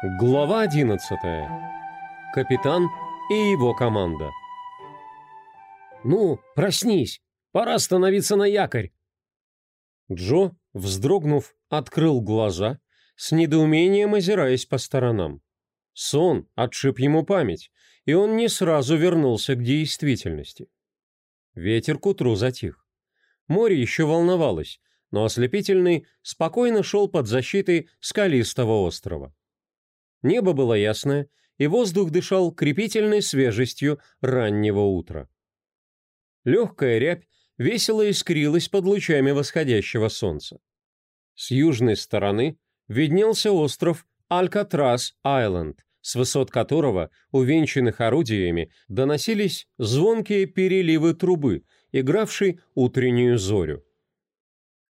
Глава 11. Капитан и его команда. «Ну, проснись! Пора становиться на якорь!» Джо, вздрогнув, открыл глаза, с недоумением озираясь по сторонам. Сон отшиб ему память, и он не сразу вернулся к действительности. Ветер к утру затих. Море еще волновалось, но ослепительный спокойно шел под защитой скалистого острова. Небо было ясное, и воздух дышал крепительной свежестью раннего утра. Легкая рябь весело искрилась под лучами восходящего солнца. С южной стороны виднелся остров Алькатрас-Айленд, с высот которого, увенчанных орудиями, доносились звонкие переливы трубы, игравшей утреннюю зорю.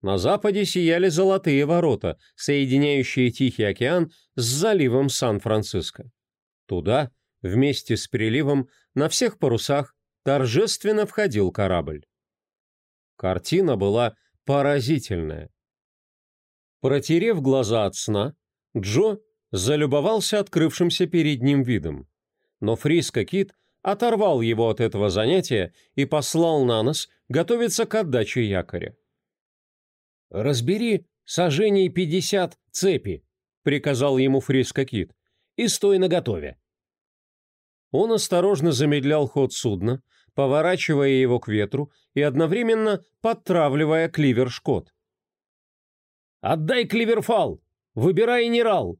На западе сияли золотые ворота, соединяющие Тихий океан с заливом Сан-Франциско. Туда, вместе с приливом, на всех парусах торжественно входил корабль. Картина была поразительная. Протерев глаза от сна, Джо залюбовался открывшимся перед ним видом. Но Фриско Кит оторвал его от этого занятия и послал на нос готовиться к отдаче якоря. «Разбери сожжений пятьдесят цепи», — приказал ему Фриско Кит, — «и стой наготове». Он осторожно замедлял ход судна, поворачивая его к ветру и одновременно подтравливая кливер-шкот. «Отдай кливерфал! Выбирай нерал!»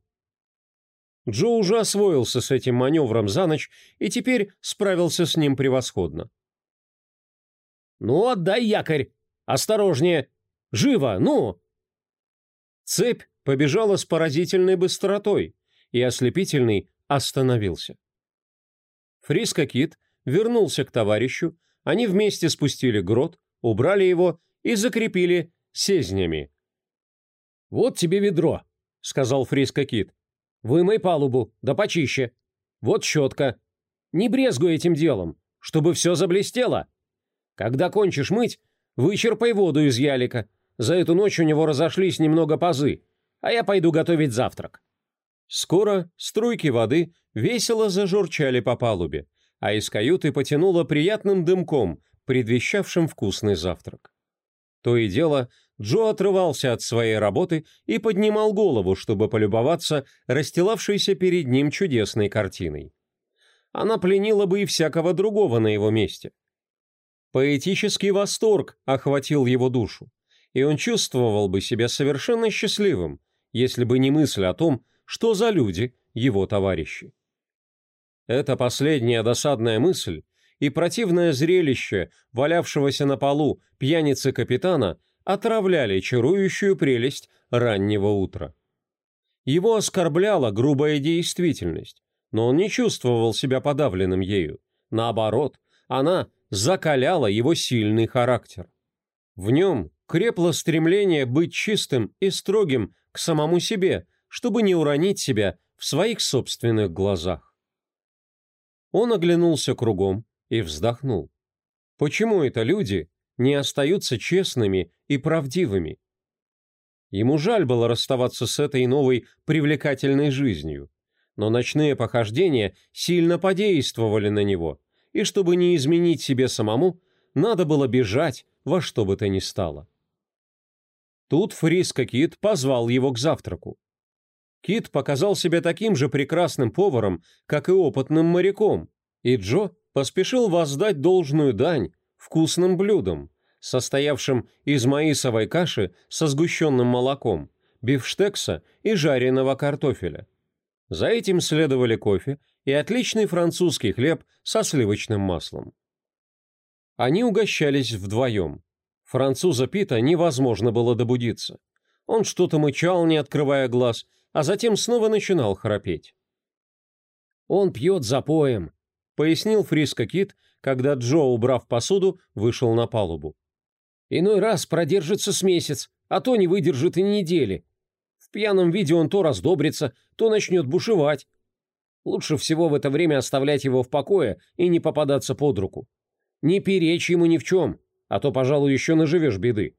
Джо уже освоился с этим маневром за ночь и теперь справился с ним превосходно. «Ну, отдай якорь! Осторожнее! Живо, ну!» Цепь побежала с поразительной быстротой, и ослепительный остановился. Фриско Кит вернулся к товарищу, они вместе спустили грот, убрали его и закрепили сезнями. «Вот тебе ведро», — сказал Фриско Кит. «Вымой палубу, да почище. Вот щетка. Не брезгуй этим делом, чтобы все заблестело. Когда кончишь мыть, вычерпай воду из ялика, за эту ночь у него разошлись немного пазы, а я пойду готовить завтрак». Скоро струйки воды весело зажурчали по палубе, а из каюты потянуло приятным дымком, предвещавшим вкусный завтрак. То и дело, Джо отрывался от своей работы и поднимал голову, чтобы полюбоваться расстилавшейся перед ним чудесной картиной. Она пленила бы и всякого другого на его месте. Поэтический восторг охватил его душу и он чувствовал бы себя совершенно счастливым, если бы не мысль о том, что за люди его товарищи. Эта последняя досадная мысль и противное зрелище валявшегося на полу пьяницы капитана отравляли чарующую прелесть раннего утра. Его оскорбляла грубая действительность, но он не чувствовал себя подавленным ею. Наоборот, она закаляла его сильный характер. В нем крепло стремление быть чистым и строгим к самому себе, чтобы не уронить себя в своих собственных глазах. Он оглянулся кругом и вздохнул. Почему это люди не остаются честными и правдивыми? Ему жаль было расставаться с этой новой привлекательной жизнью, но ночные похождения сильно подействовали на него, и чтобы не изменить себе самому, надо было бежать во что бы то ни стало. Тут Фриско Кит позвал его к завтраку. Кит показал себя таким же прекрасным поваром, как и опытным моряком, и Джо поспешил воздать должную дань вкусным блюдам, состоявшим из маисовой каши со сгущенным молоком, бифштекса и жареного картофеля. За этим следовали кофе и отличный французский хлеб со сливочным маслом. Они угощались вдвоем. Француза Пита невозможно было добудиться. Он что-то мычал, не открывая глаз, а затем снова начинал храпеть. «Он пьет запоем», — пояснил Фриско Кит, когда Джо, убрав посуду, вышел на палубу. «Иной раз продержится с месяц, а то не выдержит и недели. В пьяном виде он то раздобрится, то начнет бушевать. Лучше всего в это время оставлять его в покое и не попадаться под руку. Не перечь ему ни в чем, а то, пожалуй, еще наживешь беды.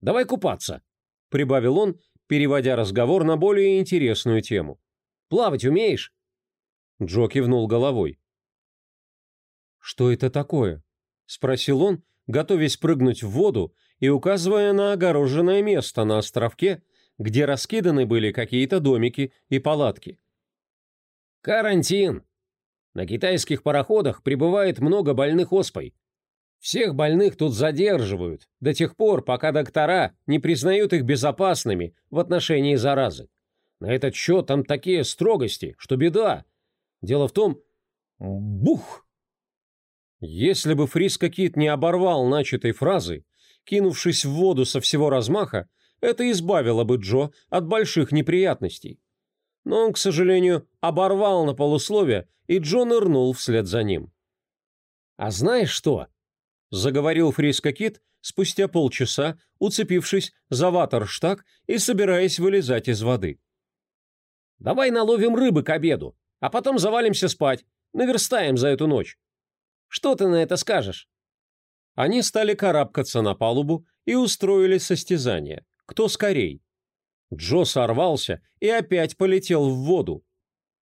«Давай купаться», — прибавил он, переводя разговор на более интересную тему. «Плавать умеешь?» Джо кивнул головой. «Что это такое?» – спросил он, готовясь прыгнуть в воду и указывая на огороженное место на островке, где раскиданы были какие-то домики и палатки. «Карантин. На китайских пароходах прибывает много больных оспой. Всех больных тут задерживают до тех пор, пока доктора не признают их безопасными в отношении заразы. На этот счет там такие строгости, что беда. Дело в том... Бух!» Если бы Фриско Кит не оборвал начатой фразы, кинувшись в воду со всего размаха, это избавило бы Джо от больших неприятностей. Но он, к сожалению, оборвал на полусловие, и Джо нырнул вслед за ним. «А знаешь что?» — заговорил Фриско Кит спустя полчаса, уцепившись за ватерштаг и собираясь вылезать из воды. «Давай наловим рыбы к обеду, а потом завалимся спать, наверстаем за эту ночь. Что ты на это скажешь?» Они стали карабкаться на палубу и устроили состязание. Кто скорей? Джо сорвался и опять полетел в воду.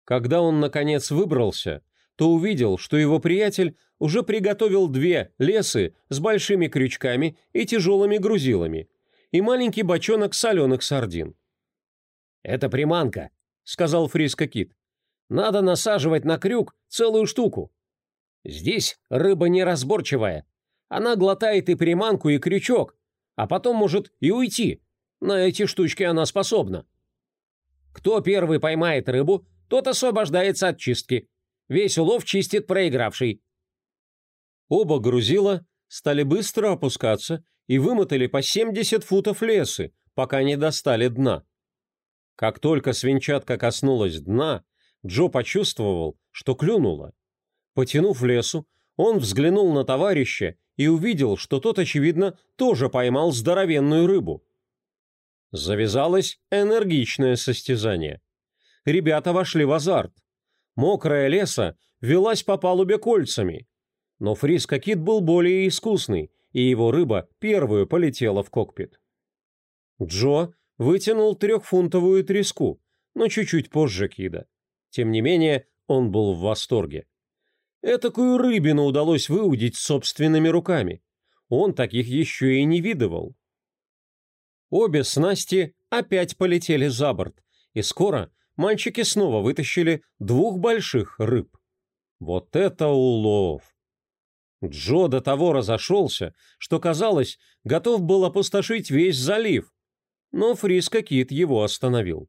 Когда он, наконец, выбрался, то увидел, что его приятель уже приготовил две лесы с большими крючками и тяжелыми грузилами и маленький бочонок соленых сардин. «Это приманка», — сказал Фриско Кит. «Надо насаживать на крюк целую штуку. Здесь рыба неразборчивая. Она глотает и приманку, и крючок, а потом может и уйти. На эти штучки она способна. Кто первый поймает рыбу, тот освобождается от чистки. Весь улов чистит проигравший. Оба грузила стали быстро опускаться и вымотали по 70 футов лесы, пока не достали дна. Как только свинчатка коснулась дна, Джо почувствовал, что клюнуло. Потянув лесу, он взглянул на товарища и увидел, что тот, очевидно, тоже поймал здоровенную рыбу. Завязалось энергичное состязание. Ребята вошли в азарт. Мокрая леса велась по палубе кольцами. Но Фриско Кит был более искусный, и его рыба первую полетела в кокпит. Джо вытянул трехфунтовую треску, но чуть-чуть позже Кида. Тем не менее, он был в восторге. Этакую рыбину удалось выудить собственными руками. Он таких еще и не видывал. Обе снасти опять полетели за борт, и скоро мальчики снова вытащили двух больших рыб. Вот это улов! Джо до того разошелся, что, казалось, готов был опустошить весь залив, но Фриско Кит его остановил.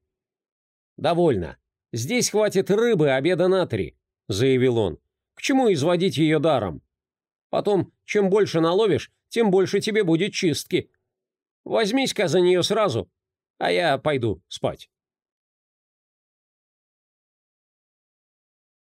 «Довольно. Здесь хватит рыбы обеда на три», — заявил он. К чему изводить ее даром? Потом, чем больше наловишь, тем больше тебе будет чистки. Возьмись-ка за нее сразу, а я пойду спать.